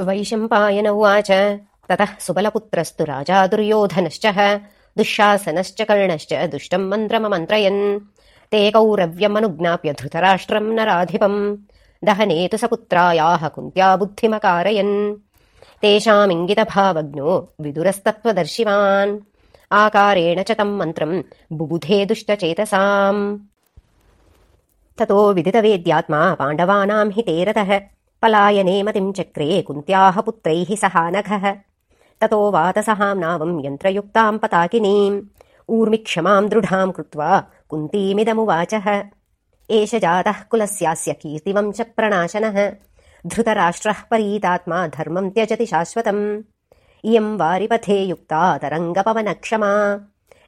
वैशम्पायन उवाच। ततः सुबलपुत्रस्तु राजा दुर्योधनश्च दुःशासनश्च कर्णश्च दुष्टम् मन्त्रममन्त्रयन्। ते कौरव्यमनुज्ञाप्य धृतराष्ट्रम् नराधिपम्। दहने तु स पुत्रायाः कुन्त्या बुद्धिमकारयन्। तेषामिङ्गितभावज्ञो विदुरस्तत्त्वदर्शिवान्। आकारेण च तम् मन्त्रम् बुबुधे दुष्टचेतसाम्। ततो विदितवेद्यात्मा पाण्डवानाम् हि तेरतः पलायने मतिम् चक्रे कुन्त्याः पुत्रैः सहानघः ततो वातसहाम्नावम् यन्त्रयुक्ताम् पताकिनीम्। ऊर्मिक्षमाम् दृढाम् कृत्वा कुन्तीमिदमुवाचः। एष जातः कुलस्यास्य कीर्तिवम् च प्रणाशनः। धृतराष्ट्रः परीतात्मा धर्मम् त्यजति शाश्वतम्। इयम् वारिपथे युक्ता तरङ्गपवनक्षमा।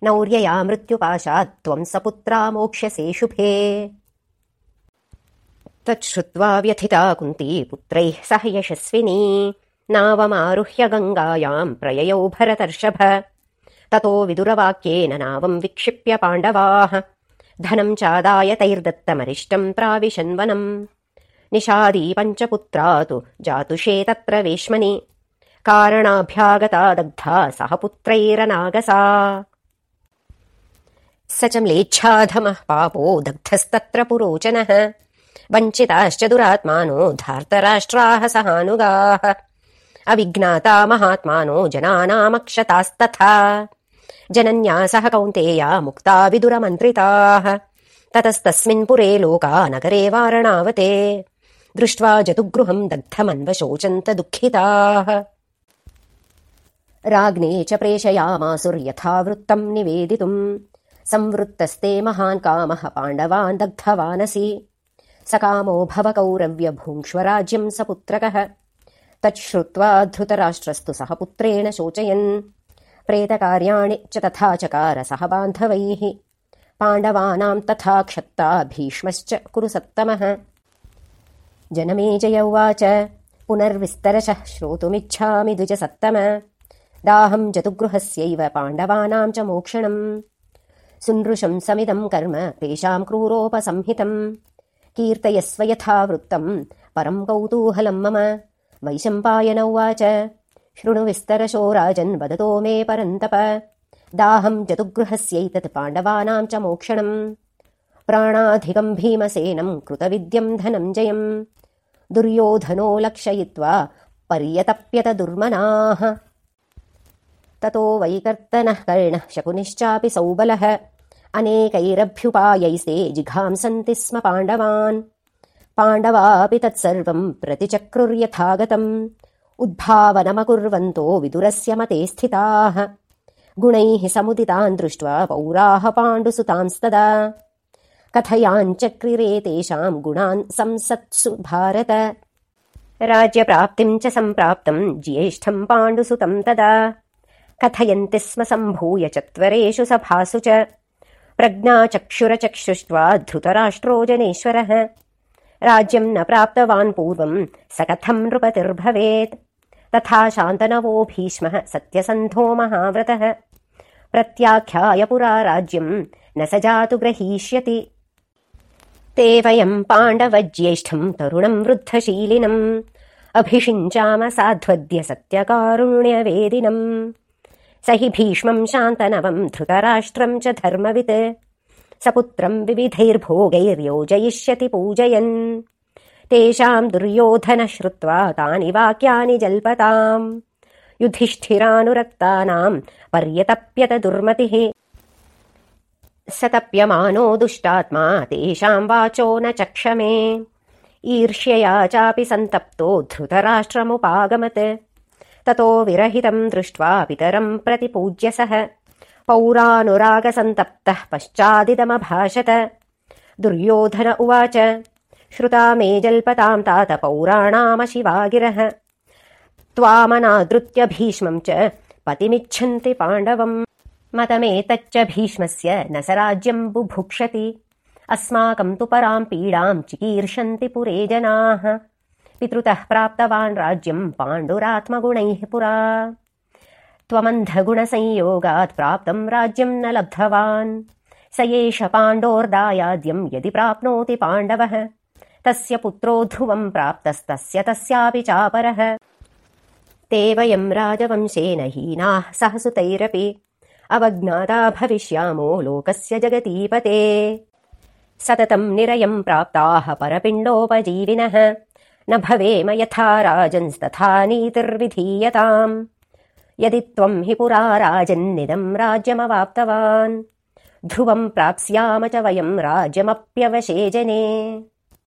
नौर्यया मृत्युपाशात् त्वम् स पुत्रा मोक्ष्यसे शुभे तच्छ्रुत्वा व्यथिता कुन्ती पुत्रैः सह यशस्विनी। नावमारुह्य गङ्गायाम् प्रययौ भरतर्षभ। ततो विदुरवाक्येन नावम् विक्षिप्य पाण्डवाः। धनम् चादाय तैर्दत्तमरिष्टम् प्राविशन्वनम् निषादी पञ्चपुत्रा तु जातुषे तत्र वेश्मनि। कारणाभ्यागता दग्धा सह पुत्रैरनागसा। स च म्लेच्छाधमः पापो दग्धस्तत्र पुरोचनः वञ्चिताश्च दुरात्मानो धार्तराष्ट्राः सहानुगाः। अविज्ञाता महात्मानो जनानामक्षतास्तथा। जनन्यासः कौन्तेया मुक्ता विदुरमन्त्रिताः। ततस्तस्मिन् पुरे लोका नगरे वारणावते। दृष्ट्वा जतुगृहम् दग्धमन्वशोचन्त दुःखिताः राज्ञे च प्रेषयामासुर्यथावृत्तम् निवेदितुम्। संवृत्तस्ते महान् कामः पाण्डवान् दग्धवानसि स कामो भव कौरव्य भूङ्क्ष्वराज्यम् स पुत्रकः। तच्छ्रुत्वा धृतराष्ट्रस्तु सह पुत्रेण शोचयन्। प्रेतकार्याणि च तथा चकार सह बान्धवैः पाण्डवानाम् तथा क्षत्ता भीष्मश्च कुरु सत्तमः। जनमेजय उवाच। पुनर्विस्तरशः श्रोतुमिच्छामि द्विजसत्तम। दाहम् जतुगृहस्यैव पाण्डवानाम् च मोक्षणम्। सुनृशम् समिदम् कर्म तेषाम् क्रूरोपसंहितम् कीर्तयस्व यथा वृत्तम् परम् कौतूहलम् मम। वैशम्पायन उवाच। शृणु विस्तरशो राजन् वदतो मे परन्तप। दाहम् जतुगृहस्यैतत् पाण्डवानाम् च मोक्षणम्। प्राणाधिकम् भीमसेनम् कृतविद्यम् धनम् जयम् दुर्योधनो लक्षयित्वा पर्यतप्यत दुर्मनाः। ततो वैकर्तनः कर्णः शकुनिश्चापि सौबलः अनेकैरभ्युपायैस्ते जिघांसन्ति स्म पाण्डवान्। पाण्डवापि तत्सर्वम् प्रतिचक्रुर्यथागतम्। उद्भावनमकुर्वन्तो विदुरस्य मते स्थिताः। गुणैः समुदितान् दृष्ट्वा पौराः पाण्डुसुतांस्तदा। कथयाञ्चक्रिरे तेषाम् गुणान् संसत्सु भारत। राज्यप्राप्तिम् च सम्प्राप्तम् ज्येष्ठम् पाण्डुसुतम् तदा। कथयन्ति स्म सम्भूय चत्वरेषु सभासु च प्रज्ञाचक्षुरचक्षुष्ट्वा धृतराष्ट्रो जनेश्वरः राज्यम् न प्राप्तवान् पूर्वम् स कथम् नृपतिर्भवेत्। तथा शान्तनवो भीष्मः सत्यसन्धो महाव्रतः। प्रत्याख्याय पुरा राज्यम् न स जातु ग्रहीष्यति। ते वयम् पाण्डवज्येष्ठम् तरुणम् वृद्धशीलिनम्। अभिषिञ्चाम साध्वद्य सत्यकारुण्यवेदिनम् स हि भीष्मम् शान्तनवम् धृतराष्ट्रम् च धर्मवित्। स पुत्रम् विविधैर्भोगैर्योजयिष्यति पूजयन्। तेषाम् दुर्योधन श्रुत्वा तानि वाक्यानि जल्पताम्। युधिष्ठिरानुरक्तानाम् पर्यतप्यत दुर्मतिः स तप्यमानो दुष्टात्मा तेषाम् वाचो न चक्षमे। ईर्ष्यया चापि सन्तप्तो धृतराष्ट्रमुपागमत् ततो विरहितम् दृष्ट्वा पितरम् प्रतिपूज्य सः। पौरानुरागसन्तप्तः पश्चादिदमभाषत दुर्योधन उवाच श्रुता मे जल्पताम् तात पौराणामशिवागिरः। त्वामनादृत्य भीष्मम् च पतिमिच्छन्ति पाण्डवम् मतमेतच्च भीष्मस्य न स राज्यम् बुभुक्षति। अस्माकम् तु पराम् पीडाम् चिकीर्षन्ति पुरे जनाः पितृतः प्राप्तवान् राज्यम् पाण्डुरात्मगुणैः पुरा। त्वमन्धगुणसंयोगात् प्राप्तम् राज्यम् न लब्धवान्। स एष पाण्डोर्दायाद्यम् यदि प्राप्नोति पाण्डवः तस्य पुत्रो ध्रुवम् प्राप्तस्तस्य तस्यापि चापरः। ते वयम् राजवंशेन हीनाः सहसुतैरपि अवज्ञाता भविष्यामो लोकस्य जगतीपते। सततम् निरयम् प्राप्ताः परपिण्डोपजीविनः न भवेम यथा राजंस्तथा नीतिर्विधीयताम्। यदि त्वम् हि पुरा राजन्निदम् राज्यमवाप्तवान्। ध्रुवम् प्राप्स्याम च वयम् राज्यमप्यवशेजने